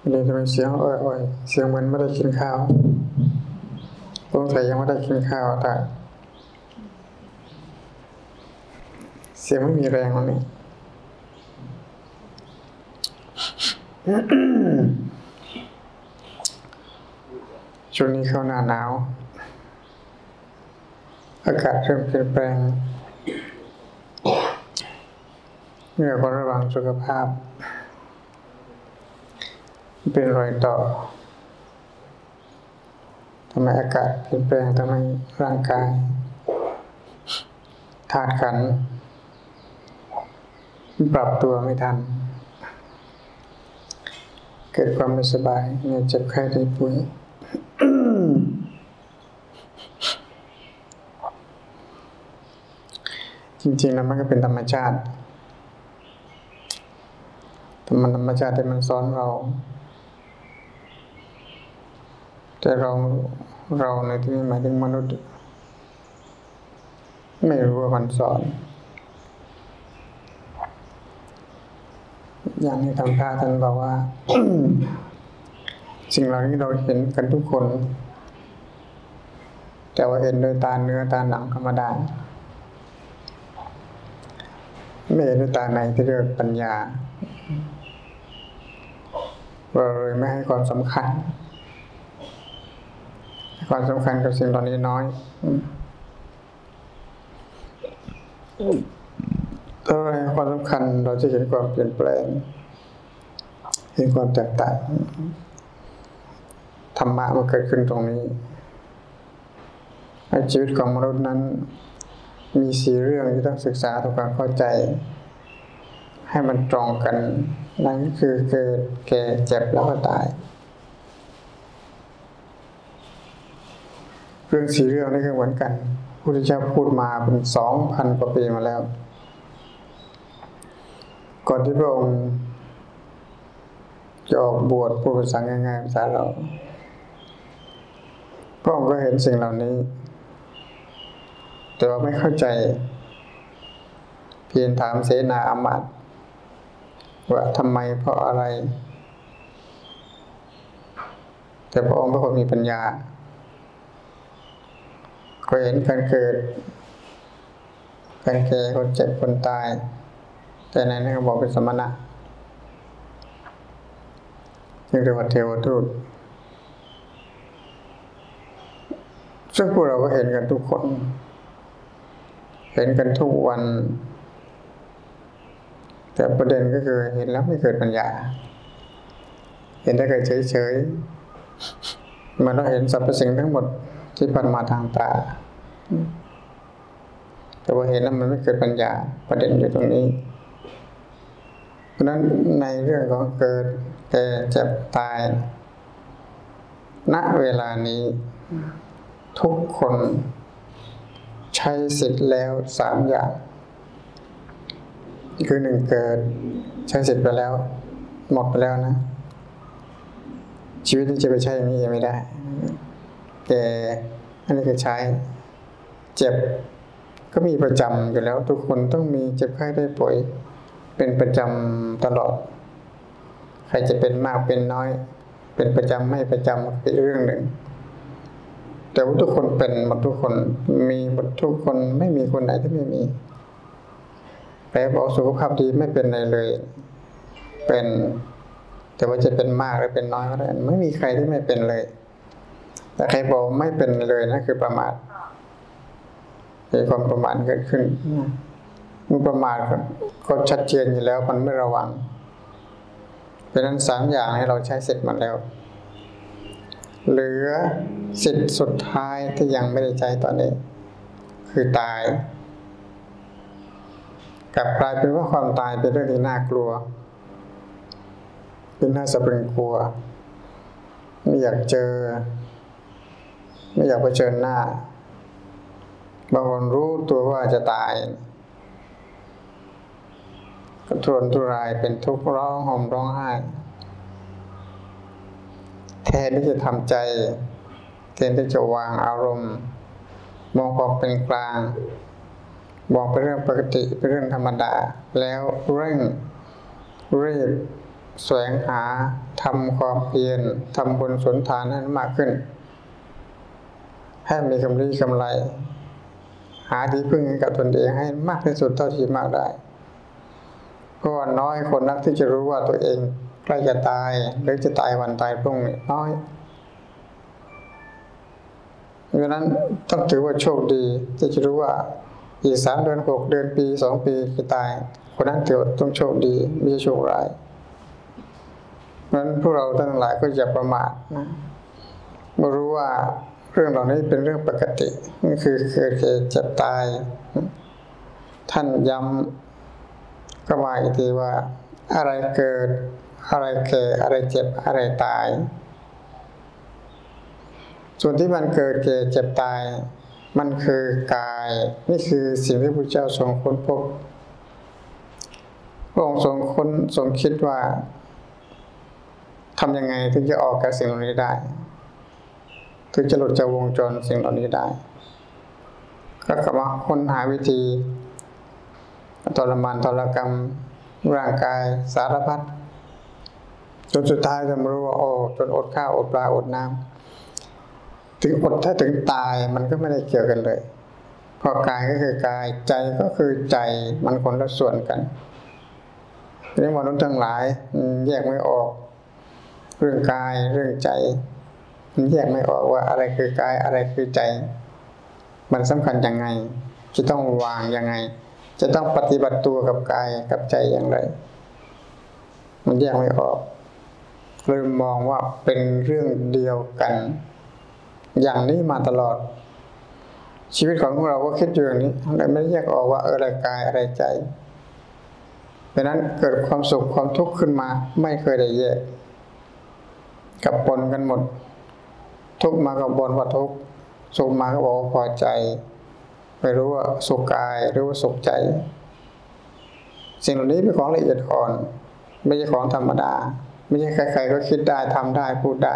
วันนี้ทำไมเสียงอ่อยๆเสียงเหมือนไม่ได้กินข้าวสงสัยยังไม่ได้กินข้าวแต่เสียงไม่มีแรงวันนี้ช่วงนี้เข้าหน้าหนาว อากาศเริ่มเปลี่ยนแปลงเมื่อคนระวังสุขภาพ เป็นรอยต่อทำให้อากาศเปลี่ยนแปลงทำให้ร่างกายธาตุขันปรับตัวไม่ทัน เกิดความไม่สบายเมื่อเจ็บไข้ได้ป่วยจริงๆแล้วมันก็เป็นธรรมชาติแต่มันธรรมชาติที่มันสอนเรา แต่เราเราในที่นี้หมายถึงมนุษย์ ไม่รู้ว่ามันสอน อย่างที่ทางพระท่านบอกว่า สิ่งเหล่านี้เราเห็นกันทุกคน แต่ว่าเห็นโดยตาเนื้อตาหนังธรรมดาไม่เห็นด้วยตาในที่เรียกปัญญาเราเลยไม่ให้ความสำคัญ ความสำคัญกับสิ่งเหล่านี้น้อยถ้าเราให้ความสำคัญเราจะเห็นความเปลี่ยนแปลง เห็นความแตกต่างธรรมะมันเกิดขึ้นตรงนี้ในชีวิตของมนุษย์นั้น มีสี่เรื่องที่ต้องศึกษาทำความเข้าใจ ให้มันตรงกัน นั่นก็คือเกิดแก่เจ็บแล้วก็ตาย เรื่องสี่เรื่องนี้ก็เหมือนกันพุทธเจ้าพูดมาเป็นสองพันกว่าปีมาแล้ว ก่อนที่พระองค์จะออกบวชพูดภาษาง่ายๆภาษาเราพระองค์ก็เห็นสิ่งเหล่านี้ แต่ว่าไม่เข้าใจ เพียงถามเสนาอามาตย์ว่าทำไมเพราะอะไร แต่พระองค์เป็นคนมีปัญญา ก็เห็นการเกิดการแก่คนเจ็บคนตาย แต่ในนั้นก็บอกเป็นสมณะยังเรียกว่าเทวทูตซึ่งพวกเราก็เห็นกันทุกคน เห็นกันทุกวัน แต่ประเด็นก็คือเห็นแล้วไม่เกิดปัญญา เห็นได้เกิดเฉยๆมันเราเห็นสรรพสิ่งทั้งหมด ที่ผ่านมาทางตา แต่ว่าเห็นแล้วมันไม่เกิดปัญญาประเด็นอยู่ตรงนี้ เพราะนั้นในเรื่องของเกิดแก่เจ็บตาย ณเวลานี้ ทุกคนใช้สิทธิ์แล้วสามอย่างคือหนึ่งเกิดใช้สิทธิ์ไปแล้ว หมดไปแล้วนะ ชีวิตนี้จะไปใช้อย่างนี้ยังไม่ได้ แก่อันนี้คือใช้ เจ็บก็มีประจำอยู่แล้ว ทุกคนต้องมีเจ็บไข้ได้ป่วย เป็นประจำตลอด ใครจะเป็นมากเป็นน้อย เป็นประจำไม่ประจำเป็นเรื่องหนึ่ง แต่ว่าทุกคนเป็นหมดทุกคนมีหมดทุกคนไม่มีคนไหนที่ไม่มีแปลบอกสุขภาพดีไม่เป็นอะไรเลย เป็น แต่ว่าจะเป็นมากหรือเป็นน้อยก็ได้ไม่มีใครที่ไม่เป็นเลย แต่ใครบอกไม่เป็นเลยนั่นคือประมาทมีความประมาทเกิดขึ้นเมื่อประมาทก็ชัดเจนอยู่แล้วมันไม่ระวังเพราะนั้นสามอย่างให้เราใช้เสร็จหมดแล้ว เหลือสิทธิ์สุดท้ายที่ยังไม่ได้ใช้ตอนนี้ คือตายกลับกลายเป็นว่าความตายเป็นเรื่องที่น่ากลัว เป็นน่าสะพรึงกลัว ไม่อยากเจอ ไม่อยากเผชิญหน้า บางคนรู้ตัวว่าจะตายก็ทรนทุรายเป็นทุกข์ร้องห่มร้องไห้ แทนที่จะทำใจแทนที่จะวางอารมณ์ มองความเป็นกลางมองเป็นเรื่องปกติเป็นเรื่องธรรมดา แล้วเร่งรีบแสวงหาทำความเพียรทำบุญสนทานให้มากขึ้น ให้มีกำไรกำไร หาที่พึ่งให้กับตนเองให้มากที่สุดเท่าที่มากได้เพราะว่าน้อยคนนักที่จะรู้ว่าตัวเองใกล้จะตายหรือจะตายวันตายพรุ่งนี้น้อยดังนั้นต้องถือว่าโชคดีที่จะรู้ว่าอีกสามเดือนหกเดือนปีสองปีจะตาย คนนั้นถือว่าต้องโชคดีไม่ใช่โชคร้ายนั้นพวกเราทั้งหลายก็อย่าประมาทนะเมื่อรู้ว่า เรื่องเหล่านี้เป็นเรื่องปกตินี่คือเกิดเจ็บเจ็บตาย ท่านย้ำก็มาอีกทีว่า อะไรเกิด อะไรแก่อะไรเจ็บอะไรตาย ส่วนที่มันเกิดแก่เจ็บตาย มันคือกาย นี่คือสิ่งที่พระเจ้าทรงค้นพบพระองค์ทรงค้นทรงคิดว่าทำยังไงถึงจะออกจากสิ่งเหล่านี้ได้ ถึงจะหลุดจากวงจรสิ่งเหล่านี้ได้ ก็กลับมาค้นหาวิธีทรมานทรกรรม ร่างกายสารพัดจนสุดท้ายจะมรู้ว่าโอ้จนอดข้าวอดปลาอดน้ำถึงอดถ้าถึงตายมันก็ไม่ได้เกี่ยวกันเลยเพราะกายก็คือกายใจก็คือใจมันคนละส่วนกันนี่มนุษย์ทั้งหลายแยกไม่ออก เรื่องกายเรื่องใจ แยกไม่ออกว่าอะไรคือกายอะไรคือใจ มันสำคัญยังไง จะต้องวางยังไง จะต้องปฏิบัติตัวกับกายกับใจอย่างไร มันแยกไม่ออกเลยมองว่าเป็นเรื่องเดียวกัน อย่างนี้มาตลอด ชีวิตของพวกเราก็คิดอยู่อย่างนี้เลยไม่แยกออกว่าอะไรกายอะไรใจดังนั้นเกิดความสุขความทุกข์ขึ้นมาไม่เคยได้แยกกับปนกันหมด ทุกมากับบนว่าทุกสุขมาก็บอกพอใจ ไม่รู้ว่าสุขกายหรือว่าสุขใจ สิ่งเหล่านี้เป็นของละเอียดอ่อน ไม่ใช่ของธรรมดา ไม่ใช่ใครๆก็คิดได้ทำได้พูดได้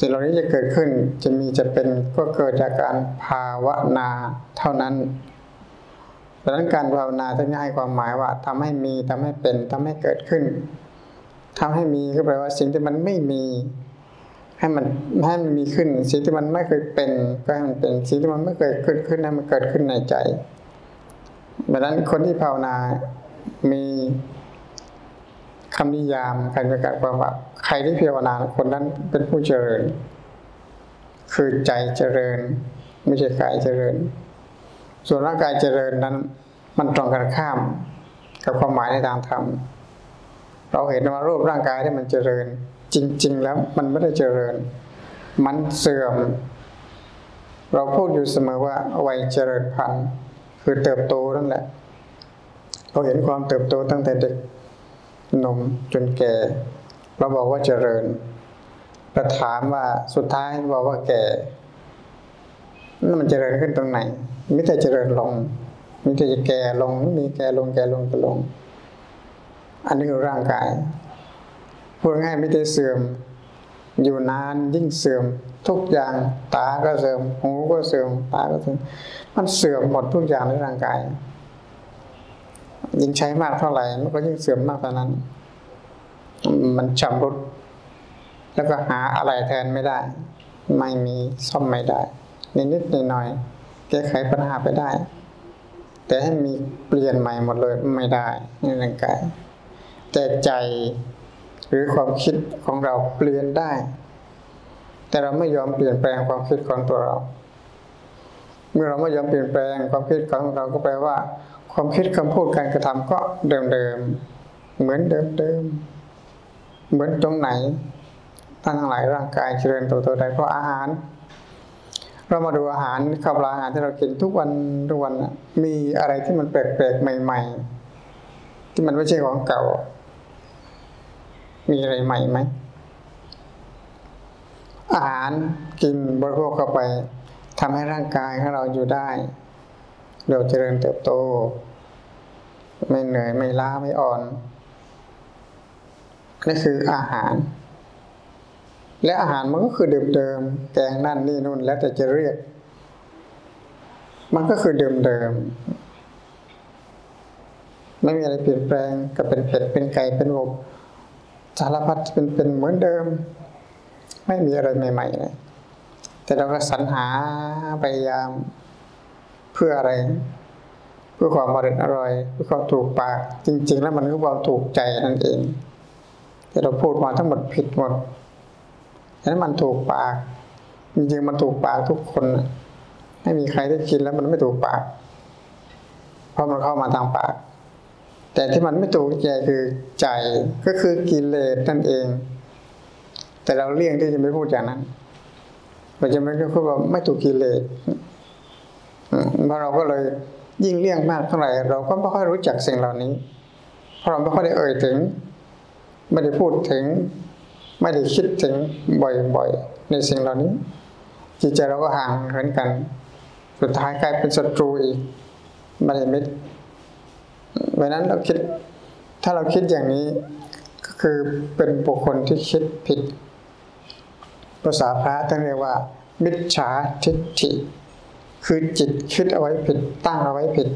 สิ่งเหล่านี้จะเกิดขึ้นจะมีจะเป็นก็เกิดจากการภาวนาเท่านั้นดังนั้นการภาวนาจะง่ายความหมายว่าทำให้มีทำให้เป็นทำให้เกิดขึ้นทำให้มีก็แปลว่าสิ่งที่มันไม่มี ให้มันให้มันมีขึ้นสิ่งที่มันไม่เคยเป็นก็ให้มันเป็นสิ่งที่มันไม่เคยเกิดขึ้นให้มันเกิดขึ้นในใจดังนั้นคนที่ภาวนา มีคำนิยามการประกาศความว่าใครที่ภาวนาคนนั้นเป็นผู้เจริญ คือใจเจริญ ไม่ใช่กายเจริญ ส่วนร่างกายเจริญนั้น มันตรงกันข้าม กับความหมายในทางธรรมเราเห็นว่ารูปร่างกายที่มันเจริญ จริง ๆ แล้วมันไม่ได้เจริญ มันเสื่อม เราพูดอยู่เสมอว่าวัยเจริญพันธุ์คือเติบโตนั่นแหละ เราเห็นความเติบโตตั้งแต่เด็กหนมจนแก่ เราบอกว่าเจริญเราถามว่าสุดท้ายบอกว่าแก่นั่นมันเจริญขึ้นตรงไหนมิแต่เจริญลงมิแต่จะแก่ลงมีแก่ลงแก่ลงแก่ลง อันนี้คือร่างกาย พูดง่ายไม่ได้เสื่อม อยู่นานยิ่งเสื่อม ทุกอย่างตาก็เสื่อม หูก็เสื่อมตาก็เสื่อมมันเสื่อมหมดทุกอย่างในร่างกาย ยิ่งใช้มากเท่าไหร่มันก็ยิ่งเสื่อมมากเท่านั้น มันชำรุดแล้วก็หาอะไรแทนไม่ได้ ไม่มีซ่อมไม่ได้นิดๆหน่อยๆแก้ไขปัญหาไปได้ แต่ให้มีเปลี่ยนใหม่หมดเลยไม่ได้ในร่างกายแต่ใจ หรือความคิดของเราเปลี่ยนได้ แต่เราไม่ยอมเปลี่ยนแปลงความคิดของตัวเรา เมื่อเราไม่ยอมเปลี่ยนแปลงความคิดของเราก็แปลว่า ความคิดคำพูดการกระทำก็เดิมๆเหมือนเดิมๆเหมือนตรงไหนทั้งหลายร่างกายเจริญตัวตัวใดเพราะอาหาร เรามาดูอาหารข้าวปลาอาหารที่เรากินทุกวันทุกวันมีอะไรที่มันแปลกๆใหม่ ๆ ที่มันไม่ใช่ของเก่า มีอะไรใหม่ไหม อาหารกินบริโภคเข้าไปทำให้ร่างกายของเราอยู่ได้ เราเจริญเติบโต ไม่เหนื่อยไม่ล้าไม่อ่อนนี่คืออาหาร และอาหารมันก็คือเดิมๆแกงนั่นนี่นู่นแล้วแต่จะเรียก มันก็คือเดิมไม่มีอะไรเปลี่ยนแปลงก็เป็นเป็ดเป็นไก่เป็นกบ สารพัดเป็นเป็นเหมือนเดิม ไม่มีอะไรใหม่ๆเลยแต่เราก็สรรหาพยายามเพื่ออะไร เพื่อความอร่อยอร่อยเพื่อความถูกปากจริง ๆ แล้วมันคือความถูกใจนั่นเอง แต่เราพูดมาทั้งหมดผิดหมดฉะนั้นมันถูกปากจริงๆมันถูกปากทุกคนไม่มีใครได้กินแล้วมันไม่ถูกปาก เพราะมันเข้ามาทางปาก แต่ที่มันไม่ถูกใจคือใจก็คือกิเลสนั่นเอง แต่เราเลี่ยงที่จะไม่พูดอย่างนั้นเราจะไม่พูดว่าไม่ถูกกิเลสอืมเพราะเราก็เลยยิ่งเลี่ยงมากเท่าไหร่เราก็ไม่ค่อยรู้จักสิ่งเหล่านี้ เพราะเราไม่ค่อยได้เอ่ยถึง ไม่ได้พูดถึง ไม่ได้คิดถึงบ่อยๆในสิ่งเหล่านี้ จิตใจเราก็ห่างเหินกัน สุดท้ายกลายเป็นศัตรูอีกไม่ได้มิตร เพราะนั้นเราคิด ถ้าเราคิดอย่างนี้ ก็คือเป็นบุคคลที่คิดผิด ภาษาพระท่านเรียกว่า มิจฉาทิฏฐิ คือจิตคิดเอาไว้ผิด ตั้งเอาไว้ผิด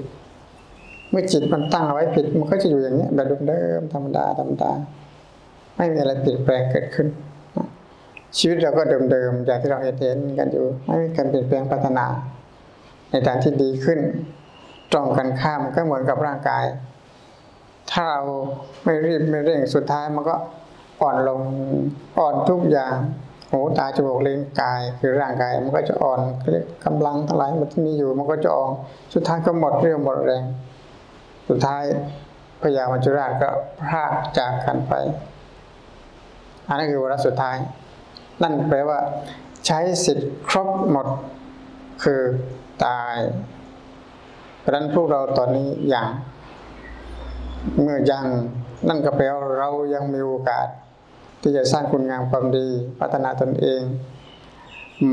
เมื่อจิตมันตั้งเอาไว้ผิด มันก็จะอยู่อย่างนี้แบบเดิมๆธรรมดาธรรมดา ไม่มีอะไรเปลี่ยนแปลงเกิดขึ้น ชีวิตเราก็เดิมๆอย่างที่เราเห็นกันอยู่ ไม่มีการเปลี่ยนแปลงพัฒนา ในทางที่ดีขึ้น ตรงกันข้ามก็เหมือนกับร่างกาย ถ้าเราไม่รีบไม่เร่งสุดท้ายมันก็อ่อนลงอ่อนทุกอย่างหูตาจมูกลิ้นกายคือร่างกายมันก็จะอ่อนเรียกกำลังทั้งหลายหมดที่มีอยู่ มันก็จะอ่อนสุดท้ายก็หมดเรี่ยวหมดแรง สุดท้ายพญามัจจุราชก็พรากจากกันไป อันนั้นคือวาระสุดท้าย นั่นแปลว่า ใช้สิทธิ์ครบหมด คือตาย เพราะฉะนั้นพวกเราตอนนี้ยังเมื่อยังนั่นก็แปลว่าเรายังมีโอกาส ที่จะสร้างคุณงามความดีพัฒนาตนเอง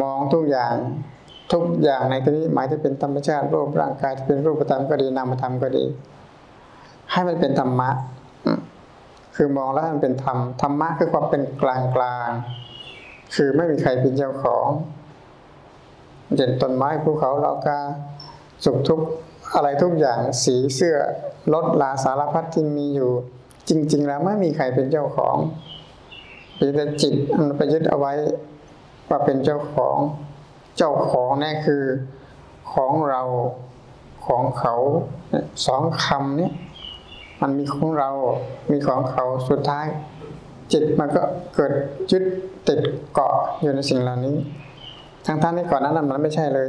มองทุกอย่างทุกอย่างในที่นี้หมายถึงเป็นธรรมชาติรูปร่างกายที่เป็นรูปธรรมก็ดีนามธรรมก็ดี ให้มันเป็นธรรมะ คือมองแล้วให้มันเป็นธรรมธรรมะคือความเป็นกลางกลางคือไม่มีใครเป็นเจ้าของเช่นต้นไม้ภูเขาเรากาสุขทุกข์ อะไรทุกอย่างสีเสื้อรถลาสารพัดที่มีอยู่ จริง ๆ แล้วไม่มีใครเป็นเจ้าของเพีแต่จิตมันไปยึดเอาไว้ว่าเป็นเจ้าของ เจ้าของนี่คือของเราของเขาสองคำนี้มันมีของเรา มีของเขาสุดท้าย จิตมันก็เกิดยึดติดเกาะอยู่ในสิ่งเหล่านี้ ทั้งท่านที่ก่อนหนานั้นมันไม่ใช่เลย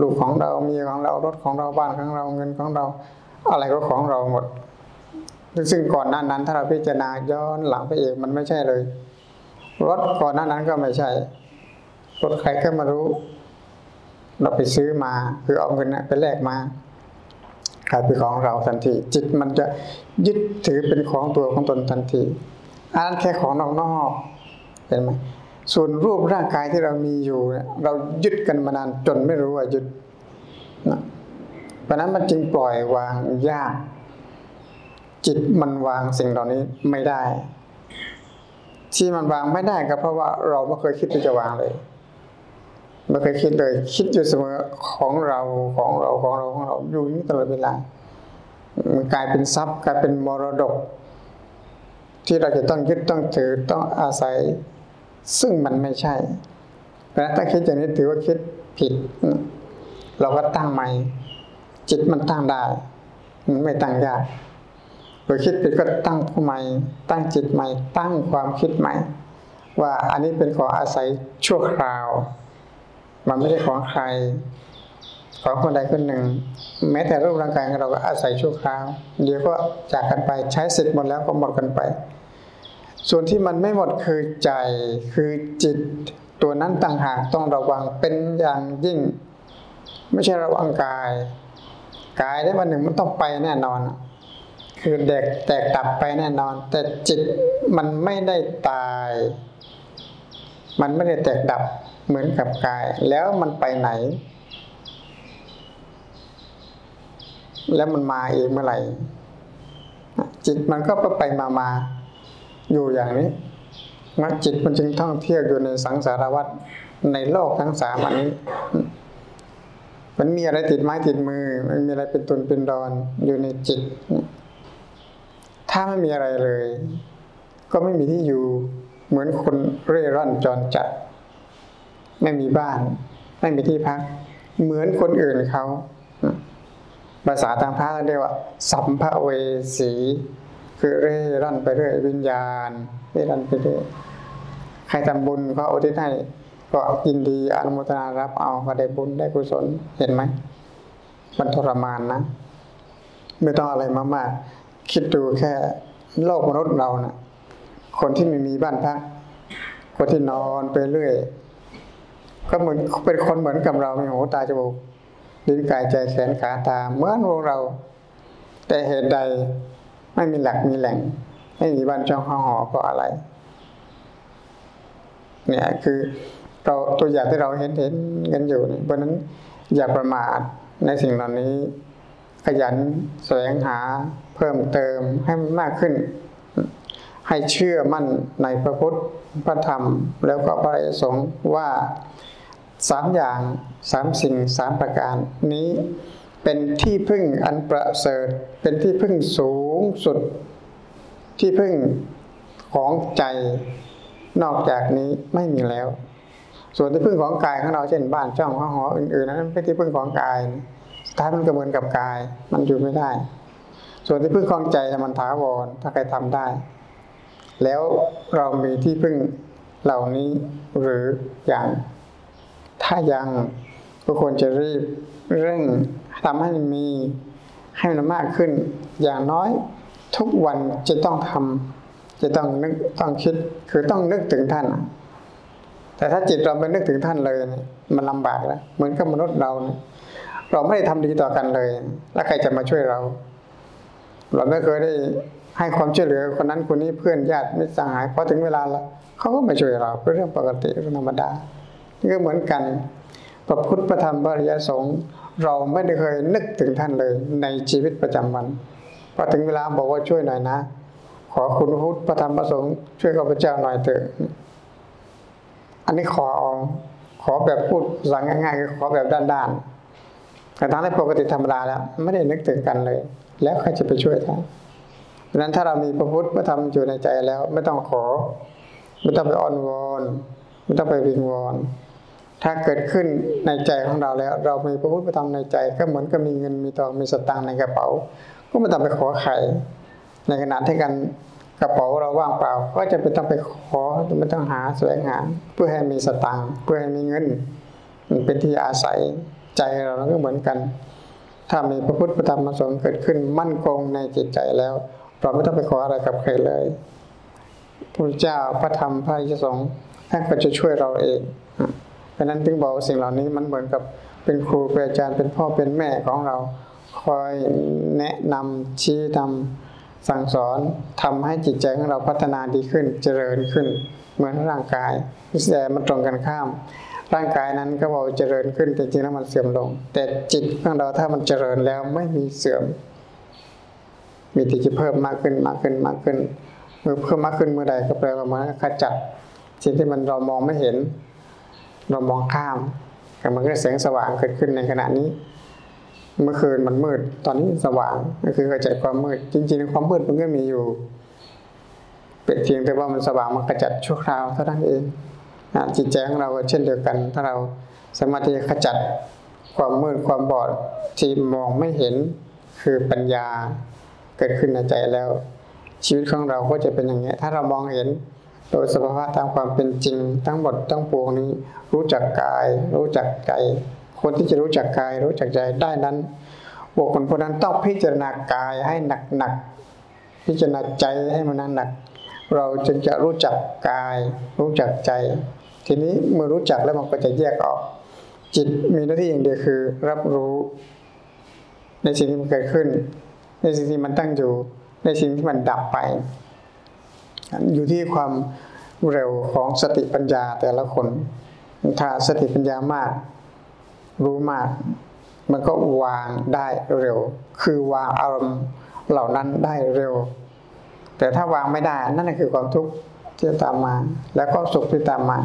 ลูกของเรามีของเรารถของเราบ้านของเราเงินของเรา อะไรก็ของเราหมด ซึ่งก่อนหน้านั้นถ้าเราพิจารณาย้อนหลังไปเองมันไม่ใช่เลย รถก่อนหน้านั้นก็ไม่ใช่ รถใครก็มารู้ เราไปซื้อมา คือเอาเงินนะไปแลกมากลายเป็นของเราทันที จิตมันจะยึดถือเป็นของตัวของตนทันทีอันนั้นแค่ของนอกๆเห็นไหม ส่วนรูปร่างกายที่เรามีอยู่ เรายึดกันมานานจนไม่รู้ว่ายึดนะเพราะนั้นมันจึงปล่อยวางยาก จิตมันวางสิ่งเหล่านี้ไม่ได้ ที่มันวางไม่ได้ก็เพราะว่าเราไม่เคยคิดที่จะวางเลยไม่เคยคิดเลย คิดอยู่เสมอของเราของเราของเราของเราอยู่อย่างนี้ตลอดเวลามันกลายเป็นทรัพย์กลายเป็นมรดก ที่เราจะต้องยึดต้องถือต้องอาศัย ซึ่งมันไม่ใช่เพราะฉะนั้นถ้าคิดอย่างนี้ถือว่าคิดผิด เราก็ตั้งใหม่ จิตมันตั้งได้ มันไม่ตั้งยากโดยคิดผิดก็ตั้งผู้ใหม่ ตั้งจิตใหม่ ตั้งความคิดใหม่ ว่าอันนี้เป็นของอาศัยชั่วคราว มันไม่ได้ของใคร ของคนใดคนหนึ่ง แม้แต่รูปร่างกายของเราก็อาศัยชั่วคราว เดี๋ยวก็จากกันไปใช้เสร็จหมดแล้วก็หมดกันไป ส่วนที่มันไม่หมดคือใจคือจิตตัวนั้นต่างหากต้องระวังเป็นอย่างยิ่ง ไม่ใช่ระวังกาย กายได้วันหนึ่งมันต้องไปแน่นอน คือเด็กแตกดับไปแน่นอน แต่จิตมันไม่ได้ตาย มันไม่ได้แตกดับเหมือนกับกาย แล้วมันไปไหน แล้วมันมาเองเมื่อไหร่จิตมันก็ไปมามา อยู่อย่างนี้งั้นจิตมันจึงท่องเที่ยวอยู่ในสังสารวัฏในโลกทั้งสามอันนี้ มันมีอะไรติดไม้ติดมือ มันมีอะไรเป็นตุนเป็นดอนอยู่ในจิต ถ้าไม่มีอะไรเลย ก็ไม่มีที่อยู่เหมือนคนเร่ร่อนจรจัด ไม่มีบ้าน ไม่มีที่พัก เหมือนคนอื่นเขาภาษาทางพระเรียกว่า สัมภเวสี คือเร่ร่อนไปเรื่อยวิญญาณเร่ร่อนไปเรื่อยใครทำบุญก็อุทิศให้ก็ยินดีอนุโมทนารับเอาก็ได้บุญได้กุศลเห็นไหมมันทรมานนะ ไม่ต้องอะไรมากๆคิดดูแค่โลกมนุษย์เรานะ่ะ คนที่ไม่มีบ้านพักคนที่นอนไปเรื่อยก็เหมือนเป็นคนเหมือนกับเรามีหูตาจมูกลิ้นกายใจแขนขาตาเหมือนพวกเรา แต่เหตุใด ไม่มีหลักมีแหล่ง ไม่มีบ้านช่องห้องหอเพราะอะไร เนี่ยคือเราตัวอย่างที่เราเห็นเห็นกันอยู่เพราะนั้นอย่าประมาทในสิ่งเหล่านี้ ขยันแสวงหาเพิ่มเติมให้มันมากขึ้น ให้เชื่อมั่นในพระพุทธพระธรรม แล้วก็พระสงฆ์ว่าสามอย่างสามสิ่งสามประการนี้ เป็นที่พึ่งอันประเสริฐ เป็นที่พึ่งสูงสุด ที่พึ่งของใจนอกจากนี้ไม่มีแล้ว ส่วนที่พึ่งของกายของเราเช่นบ้านช่องห้องหออื่นๆนั้นเป็นที่พึ่งของกายสุดท้ายมันก็เหมือนกับกาย มันอยู่ไม่ได้ ส่วนที่พึ่งของใจมันถาวรถ้าใครทำได้ แล้วเรามีที่พึ่งเหล่านี้หรืออย่าง ถ้ายังก็ควรจะรีบเร่ง ทำให้มีให้มันมากขึ้น อย่างน้อยทุกวันจะต้องทำจะต้องนึกต้องคิด คือต้องนึกถึงท่าน แต่ถ้าจิตเราไม่นึกถึงท่านเลยมันลำบากแล้วเหมือนกับมนุษย์เรา เราไม่ได้ทำดีต่อกันเลย แล้วใครจะมาช่วยเรา เราไม่เคยได้ให้ความช่วยเหลือคนนั้นคนนี้เพื่อนญาติมิตรสหายพอถึงเวลาแล้วเขาก็มาช่วยเราเป็นเรื่องปกติเรื่องธรรมดานี่ก็เหมือนกันพระพุทธพระธรรมพระริยสงฆ์ เราไม่ได้เคยนึกถึงท่านเลยในชีวิตประจำวันพอถึงเวลาบอกว่าช่วยหน่อยนะ ขอคุณพุทธพระธรรมพระสงฆ์ช่วยข้าพเจ้าหน่อยเถอะ อันนี้ขอขอแบบพูดสั่งง่ายๆคือขอแบบด้านๆแต่ทั้งในปกติธรรมดาแล้ว ไม่ได้นึกถึงกันเลย แล้วใครจะไปช่วยท่านดังนั้นถ้าเรามีพระพุทธพระธรรมอยู่ในใจแล้ว ไม่ต้องขอ ไม่ต้องไปอ้อนวอน ไม่ต้องไปวิงวอน ถ้าเกิดขึ้นในใจของเราแล้ว เรามีพระพุทธธรรมในใจ ก็เหมือนกับมีเงินมีทองมีสตางค์ในกระเป๋า ก็ไม่ต้องไปขอใครในขณะที่กันกระเป๋าเราว่างเปล่า ก็จะไม่ต้องไปขอไม่ต้องหาแสวงหา เพื่อให้มีสตางค์เพื่อให้มีเงิน มันเป็นที่อาศัยใจเราก็เหมือนกัน ถ้ามีพระพุทธธรรมมาสงเกิดขึ้นมั่นคงในจิตใจแล้ว เราไม่ต้องไปขออะไรกับใครเลยพระเจ้าพระธรรมพระยสงฆ์ท่านก็จะช่วยเราเองะนั้นถึงบอกว่าสิ่งเหล่านี้มันเหมือนกับเป็นครูเป็นอาจารย์เป็นพ่อเป็นแม่ของเรา คอยแนะนำชี้ทำสั่งสอนทำให้จิตใจของเราพัฒนาดีขึ้นเจริญขึ้น เหมือนร่างกายแต่มันตรงกันข้าม ร่างกายนั้นก็บอกเจริญขึ้นแต่จริงแล้วมันเสื่อมลง แต่จิตของเราถ้ามันเจริญแล้วไม่มีเสื่อม มีที่จะเพิ่มมากขึ้นมากขึ้นมากขึ้นเมื่อเพิ่มมากขึ้นเมื่อใดก็แปลว่ามันขจัดสิ่งที่มันเรามองไม่เห็น เรามองข้ามแต่มันก็แสงสว่างเกิดขึ้นในขณะนี้ เมื่อคืนมันมืด ตอนนี้สว่างก็คือกระจายความมืด จริงๆความมืดมันก็มีอยู่เป็นเพียงแต่ว่ามันสว่างมันกระจัดชั่วคราวเท่านั้นเองจิตใจของเราก็เช่นเดียวกัน ถ้าเราสามารถที่จะขจัดความมืดความบอดที่มองไม่เห็นคือปัญญาเกิดขึ้นในใจแล้ว ชีวิตของเราก็จะเป็นอย่างนี้ถ้าเรามองเห็น โดยสภาวะตามความเป็นจริง ทั้งหมดทั้งปวงนี้ รู้จักกาย รู้จักใจคนที่จะรู้จักกายรู้จักใจได้นั้นบุคคลคนนั้นต้องพิจารณากายให้หนักหนักพิจารณาใจให้มันหนักเราจึงจะรู้จักกาย รู้จักใจ ทีนี้เมื่อรู้จักแล้วมันก็จะแยกออก จิตมีหน้าที่อย่างเดียวคือ รับรู้ ในสิ่งที่มันเกิดขึ้น ในสิ่งที่มันตั้งอยู่ ในสิ่งที่มันดับไป อยู่ที่ความเร็วของสติปัญญาแต่ละคน ถ้าสติปัญญามาก รู้มาก มันก็วางได้เร็ว คือวางอารมณ์เหล่านั้นได้เร็ว แต่ถ้าวางไม่ได้นั่นคือความทุกข์ที่ตามมา และก็สุขที่ตามมา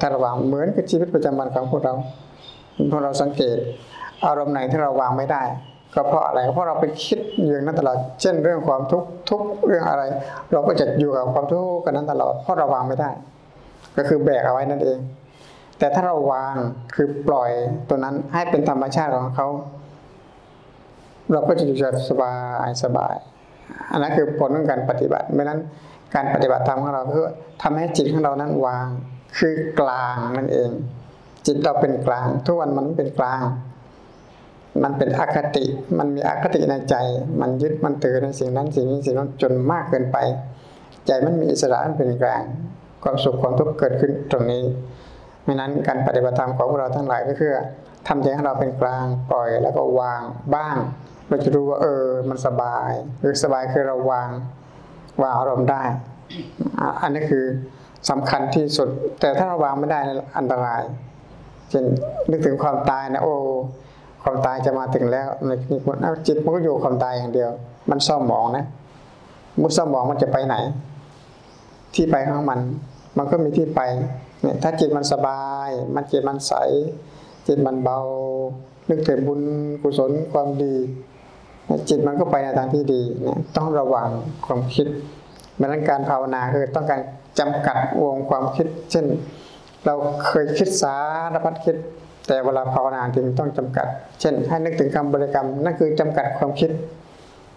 ถ้าระวางเหมือนกับชีวิตประจำวันของพวกเราพอเราสังเกต อารมณ์ไหนที่เราวางไม่ได้ ก็เพราะอะไรเพราะเราไปคิดอยู่นั้นตลอด เช่นเรื่องความทุกข์ทุกเรื่องอะไร เราก็จะอยู่กับความทุกข์กันนั้นตลอด เพราะเราวางไม่ได้ ก็คือแบกเอาไว้นั่นเอง แต่ถ้าเราวางคือปล่อยตัวนั้นให้เป็นธรรมชาติของเขาเราก็จะอยู่สบายสบาย อันนั้นคือผลของการปฏิบัติไม่นั้นการปฏิบัติธรรมของเราคือทำให้จิตของเรานั้นวางคือกลางนั่นเอง จิตเราเป็นกลาง ทุกวันมันเป็นกลาง มันเป็นอคติ มันมีอคติในใจ มันยึดมันถือในสิ่งนั้นสิ่งนี้สิ่งนั้นจนมากเกินไป ใจมันมีอิสระมันเป็นกลาง ความสุขความทุกข์เกิดขึ้นตรงนี้ดังนั้นการปฏิบัติธรรมของเราทั้งหลายก็คือทำใจของเราเป็นกลางปล่อยแล้วก็วางบ้าง เราจะรู้ว่าเออ มันสบายหรือสบายคือเราวางวางอารมณ์ได้ อันนี้คือสำคัญที่สุด แต่ถ้าเราวางไม่ได้นะอันตรายเช่นนึกถึงความตายนะโอ้ ความตายจะมาถึงแล้วในนี่คนเอาจิตมันก็อยู่ความตายอย่างเดียว มันเศร้าหมองนะมุเศร้าหมองมันจะไปไหน ที่ไปของมัน มันก็มีที่ไปเนี่ยถ้าจิตมันสบาย มันจิตมันใส จิตมันเบา นึกถึงบุญกุศลความดี จิตมันก็ไปในทางที่ดีเนี่ยต้องระวังความคิดเหมือนการภาวนาคือต้องการจำกัดวงความคิด เช่น เราเคยคิดสารพัดคิด แต่เวลาภาวนาจริงต้องจำกัด เช่น ให้นึกถึงคำบริกรรมนั่นคือจำกัดความคิด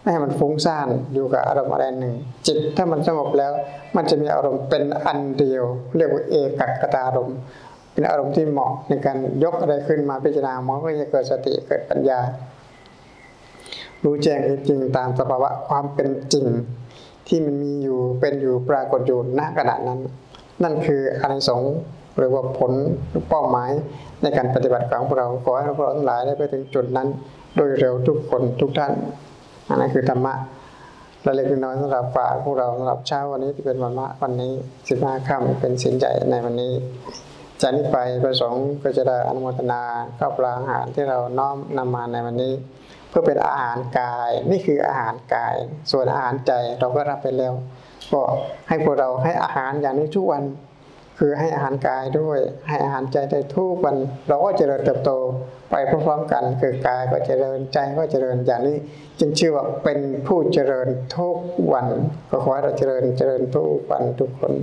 ไม่ให้มันฟุ้งซ่านอยู่กับอารมณ์อะไรหนึ่ง จิตถ้ามันสงบแล้ว มันจะมีอารมณ์เป็นอันเดียว เรียกว่าเอกคตารมณ์เป็นอารมณ์ที่เหมาะในการยกอะไรขึ้นมาพิจารณามันก็จะเกิดสติเกิดปัญญา รู้แจ้งจริงตามสภาวะความเป็นจริง ที่มันมีอยู่เป็นอยู่ปรากฏอยู่ณขณะนั้น นั่นคืออานิสงส์ หรือว่าผลเป้าหมายในการปฏิบัติของพวกเราขอให้พวกเราทั้งหลายได้ไปถึงจุดนั้น โดยเร็วทุกคนทุกท่านอันนั้นคือธรรมะระเล็กน้อยสำหรับฝากพวกเราสำหรับเช้าวันนี้ที่เป็นวันมะวันนี้สิบห้าค่ำเป็นสินใจในวันนี้จากนี้ไปประสงค์ก็จะได้อนุโมทนาข้าวปลาอาหารที่เราน้อมนำมาในวันนี้ เพื่อเป็นอาหารกาย นี่คืออาหารกาย ส่วนอาหารใจเราก็รับไปแล้ว ก็ให้พวกเราให้อาหารอย่างนี้ทุกวัน คือให้อาหารกายด้วย ให้อาหารใจได้ทุกวัน เราก็เจริญเติบโตไปพร้อมๆกัน คือกายก็เจริญใจก็เจริญอย่างนี้ จึงชื่อว่าเป็นผู้เจริญทุกวัน ก็ขอให้เราเจริญเจริญทุกวันทุกคน